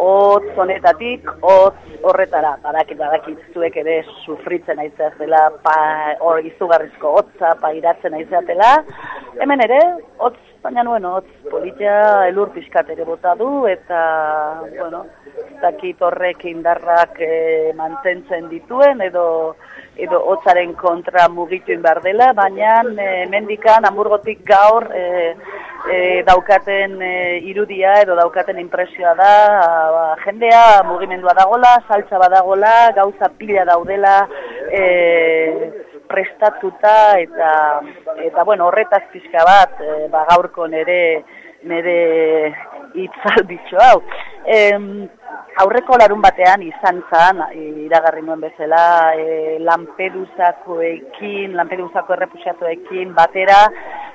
hotz honetatik, hotz horretara, badakit, badakit, zuek ere sufritzen aizeatela, pa, hor izugarrizko hotza, pairatzen aizeatela, hemen ere, hotz, baina nuen hotz, politia elur pixkat ere bota du, eta, bueno, dakit horrek indarrak e, mantentzen dituen, edo, edo hotzaren kontra mugitu behar dela, baina e, mendikan hamburgotik gaur e, e, daukaten e, irudia edo daukaten impresioa da, ba, jendea mugimendua dagola, saltza badagola, gauza pila daudela, e, prestatuta eta eta bueno, horretaz pixka bat, e, ba, gaurko nere nere itzalditxo hau. Em, aurreko larun batean izan zan, iragarri nuen bezala, e, Lampedusakoekin, Lampedusako errepusiatuekin batera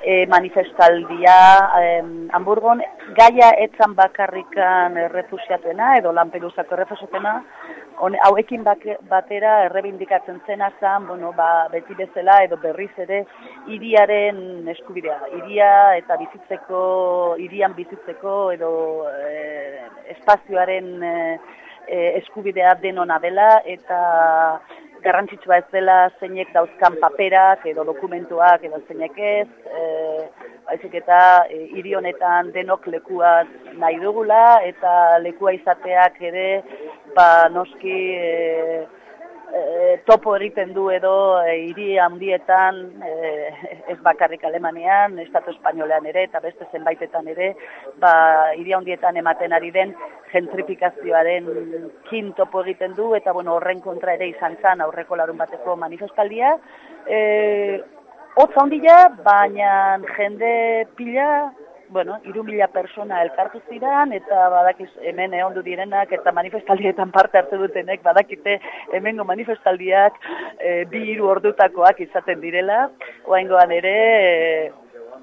e, manifestaldia e, Hamburgon, gaia etzan bakarrikan errepusiatuena edo Lampedusako errepusiatuena, hauekin batera errebindikatzen zena zan, bueno, ba, beti bezala edo berriz ere iriaren eskubidea, iria eta bizitzeko, irian bizitzeko edo e, espazioaren e, eskubidea denona dela eta garrantzitsua ez dela zeinek dauzkan paperak edo dokumentuak edo zeinek ez, e, baizik eta e, hiri honetan denok lekua nahi dugula eta lekua izateak ere ba noski e, e, topo egiten du edo e, hiri handietan e, ez bakarrik Alemanian, Estatu Espainolean ere eta beste zenbaitetan ere, ba hiri handietan ematen ari den gentrifikazioaren kin topo egiten du eta bueno, horren kontra ere izan zan aurreko larun bateko manifestaldia. Eh, Otza handia, baina jende pila bueno, iru mila persona elkartu ziren, eta badakiz hemen egon direnak, eta manifestaldietan parte hartu dutenek, badakite hemengo manifestaldiak e, bi iru ordutakoak izaten direla, oaingoan ere, e,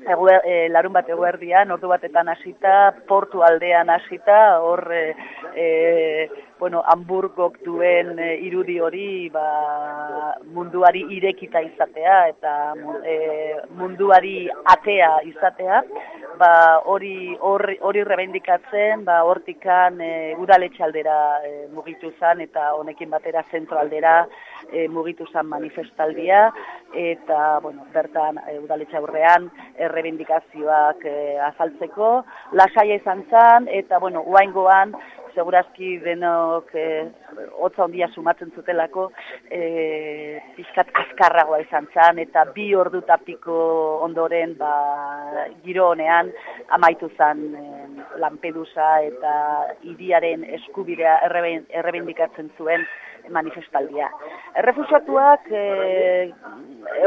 Eguer, e, larun bat eguerdian, ordu batetan hasita, portu aldean hasita, hor e, e, bueno, Hamburgok duen irudi hori ba, munduari irekita izatea eta e, munduari atea izatea, ba, hori hori hori rebendikatzen, ba, hortikan e, udaletxe aldera e, mugitu zen eta honekin batera zentro aldera e, mugitu zen manifestaldia eta bueno, bertan e, udaletxe aurrean errebendikazioak e, azaltzeko, lasaia izan zen eta bueno, uaingoan segurazki denok eh, hotza ondia sumatzen zutelako eh, pizkat azkarragoa izan zan, eta bi ordu tapiko ondoren ba, giro honean amaitu zan eh, Lampedusa eta iriaren eskubidea errebendikatzen zuen manifestaldia. Errefusiatuak e,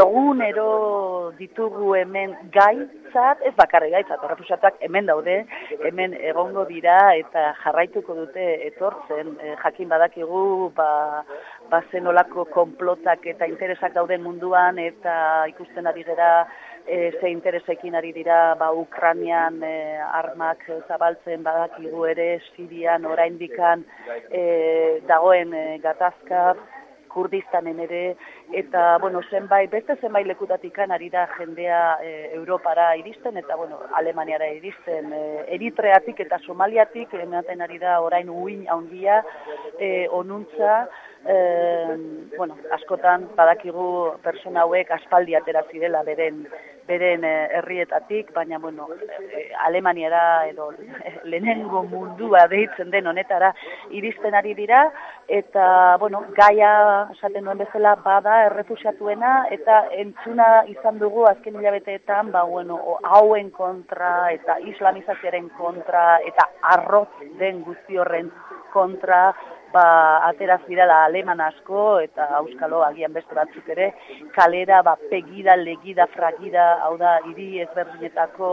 egunero ditugu hemen gaitzat, ez bakarri gaitzat, errefusiatuak hemen daude, hemen egongo dira eta jarraituko dute etortzen, e, jakin badakigu ba, ba zenolako konplotak eta interesak dauden munduan eta ikusten ari gara e, ze interesekin ari dira ba, Ukranian e, armak zabaltzen badakigu ere Sirian oraindikan e, dagoen e, gatazka Kurdistanen ere, eta, bueno, zenbait, beste zenbait lekutatik ari da jendea e, Europara iristen, eta, bueno, Alemaniara iristen, e, Eritreatik eta Somaliatik, ematen ari da orain uin handia, e, onuntza, e, bueno, askotan badakigu persona hauek aspaldi atera zirela beren beren eh, herrietatik, baina bueno, e, Alemaniara edo lehenengo mundua deitzen den honetara iristen ari dira. Eta bueno, gaia esaten duen bezala bada errefusiatuena eta entzuna izan dugu azken hilabeteetan, ba bueno, hauen kontra eta islamizazioaren kontra eta arroz den guzti horren kontra ba, ateraz dirala aleman asko eta auskalo agian beste batzuk ere, kalera, ba, pegida, legida, fragida, hau da, hiri ezberdinetako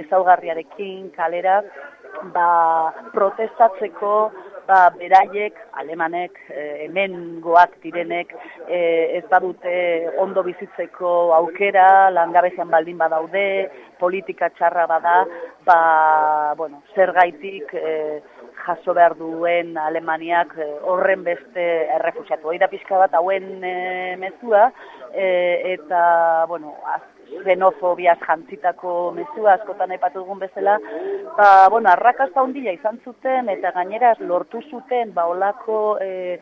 ezaugarriarekin kalera, ba, protestatzeko, ba, beraiek, alemanek, e, hemen goak direnek, e, ez badute ondo bizitzeko aukera, langabezian baldin badaude, politika txarra bada, ba, bueno, zer gaitik, e, jaso behar duen Alemaniak eh, horren beste errefusiatu. Hori da pixka bat hauen e, mezua, e, eta, bueno, az, xenofobiaz jantzitako mezua askotan aipatu dugun bezala, ba, bueno, arrakasta handia izan zuten eta gainera lortu zuten ba olako e,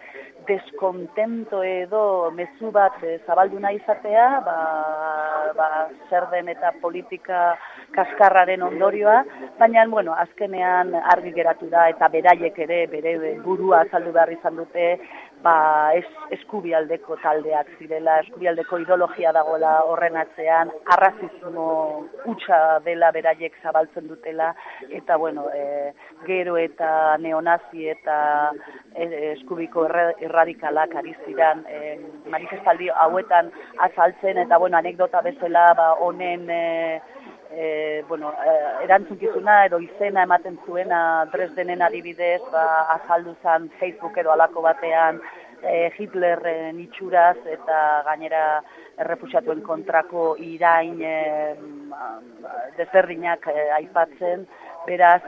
deskontento edo mezu bat e, zabaldu nahi izatea, ba, ba, zer den eta politika kaskarraren ondorioa, baina, bueno, azkenean argi geratu da eta beraiek ere bere burua azaldu behar izan dute, ba, es, eskubialdeko taldeak zirela, eskubialdeko ideologia dagoela horren atzean, arrazismo utxa dela beraiek zabaltzen dutela, eta bueno, e, gero eta neonazi eta e, eskubiko erradikalak ari ziren e, manifestaldi hauetan azaltzen, eta bueno, anekdota bezala ba, honen... E, e, bueno, e, erantzunkizuna edo izena ematen zuena Dresdenen adibidez, ba, azaldu zen Facebook edo alako batean e, Hitlerren itxuraz eta gainera errefusiatuen kontrako irain e, desberdinak e, aipatzen, beraz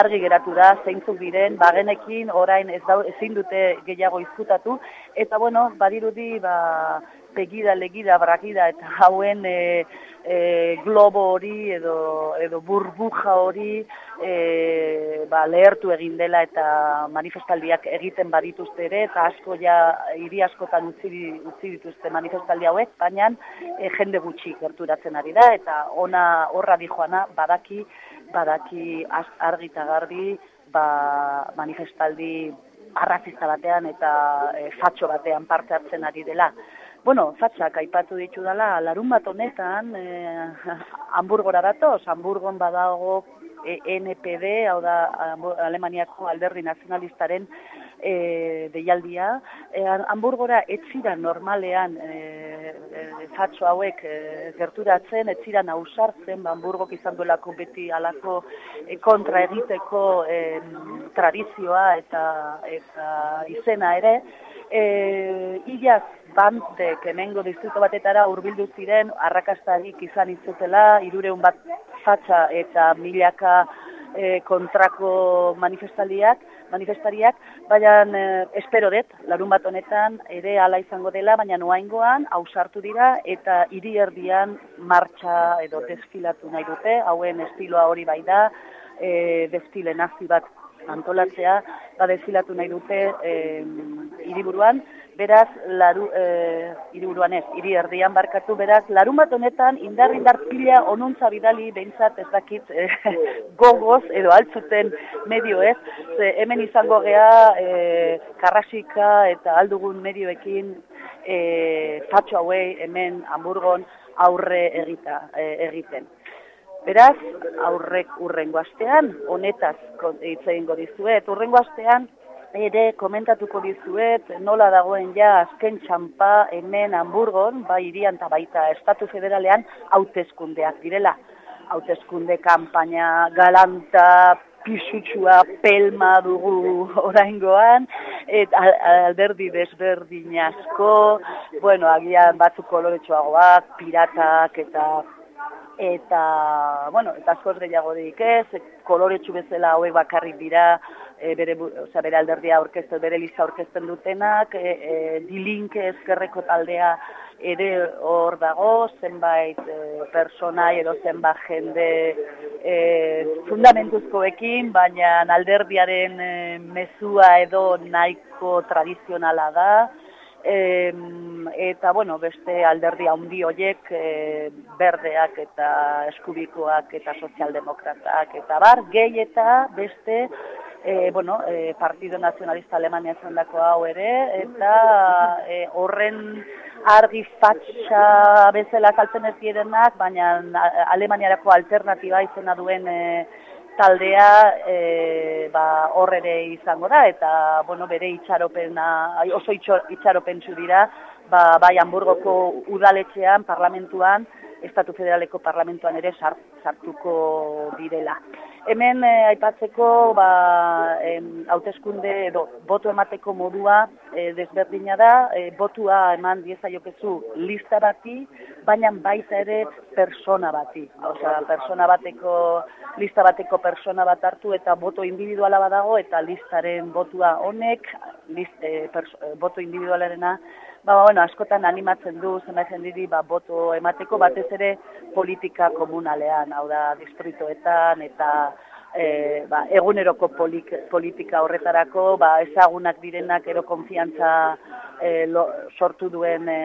argi geratu da zeintzuk diren bagenekin orain ez da ezin dute gehiago izkutatu. Eta bueno badirudi ba pegida legida brakida eta hauen e, e, globo hori edo, edo burbuja hori e, ba, lehertu egin dela eta manifestaldiak egiten badituzte ere eta asko ja hiri askotan utzi, utzi dituzte manifestaldi hauek, baina e, jende gutxi gerturatzen ari da eta ona horra di joana badaki badaki argita garbi ba, manifestaldi arrazista batean eta e, fatxo batean parte hartzen ari dela. Bueno, fatxak aipatu ditu dela, larun bat honetan, e, Hamburgora datoz, Hamburgon badago e, NPD, hau da Alemaniako alderri nazionalistaren e, deialdia. E, Hamburgora etzira normalean e, fatxo hauek e, gerturatzen, etzira nausartzen, ba, Hamburgok izan duelako beti alako e, kontra egiteko e, tradizioa eta, eta izena ere, e, Iaz bantek emengo distrito batetara hurbildu ziren arrakastarik izan izutela, irureun bat fatxa eta milaka e, kontrako manifestaliak, manifestariak, baina e, espero dut, larun bat honetan, ere ala izango dela, baina noaingoan, hausartu dira, eta hiri erdian martxa edo desfilatu nahi dute, hauen estiloa hori bai da, e, desfile nazi bat antolatzea, ba desfilatu nahi dute e, hiriburuan, beraz, laru, e, hiriburuan ez, hiri erdian barkatu, beraz, larun bat honetan, indar indar pila onuntza bidali behintzat ez dakit e, gogoz edo altzuten medio ez, ze hemen izango gea e, karrasika eta aldugun medioekin e, fatxo hauei hemen Hamburgon aurre egita, e, egiten. Beraz, aurrek urrengo astean, honetaz hitz egingo dizuet, urrengo astean ere komentatuko dizuet nola dagoen ja azken txampa hemen Hamburgon, bai irian eta baita Estatu Federalean hautezkundeak direla. Hautezkunde kanpaina galanta, pisutsua, pelma dugu oraingoan, eta alderdi desberdin asko, bueno, agian batzuk koloretsuagoak, piratak eta eta, bueno, eta askoz gehiago dik ez, koloretsu bezala hauek bakarrik dira, e, bere, oza, bere alderdia aurkezten, bere lista aurkezten dutenak, e, e, dilinke ezkerreko taldea ere hor dago, zenbait e, personai edo zenbait jende e, fundamentuzkoekin, baina alderdiaren e, mezua edo nahiko tradizionala da, E, eta bueno, beste alderdi handi hoiek e, berdeak eta eskubikoak eta sozialdemokratak eta bar gehi eta beste e, bueno, e, Partido Nacionalista Alemania zendako hau ere eta e, horren argi fatxa bezala kaltzen ez direnak, baina Alemaniarako alternatiba izena duen e, taldea e, ba, hor ere izango da, eta bueno, bere itxaropena, oso itxaropen dira, ba, bai Hamburgoko udaletxean, parlamentuan, Estatu Federaleko parlamentuan ere sartuko direla. Hemen e, aipatzeko ba, hauteskunde edo botu emateko modua e, desberdina da, e, botua eman diezaiokezu lista bati, baina baita ere persona bati. Osea, persona bateko, lista bateko persona bat hartu eta boto individuala badago eta listaren botua honek, list, e, boto individualarena, ba, ba, bueno, askotan animatzen du zenbait jendiri ba, boto emateko batez ere politika komunalean, hau da, distritoetan eta e, ba, eguneroko polik, politika horretarako ba, ezagunak direnak ero konfiantza e, sortu duen e,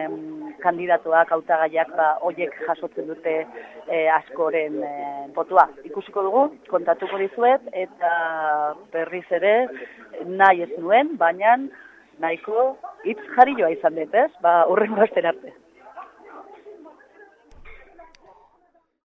kandidatuak, hautagaiak ba, oiek jasotzen dute e, askoren e, botua. Ikusiko dugu, kontatuko dizuet, eta berriz ere nahi ez nuen, baina nahiko hitz jarri joa izan dut, ez? Ba, urren arte.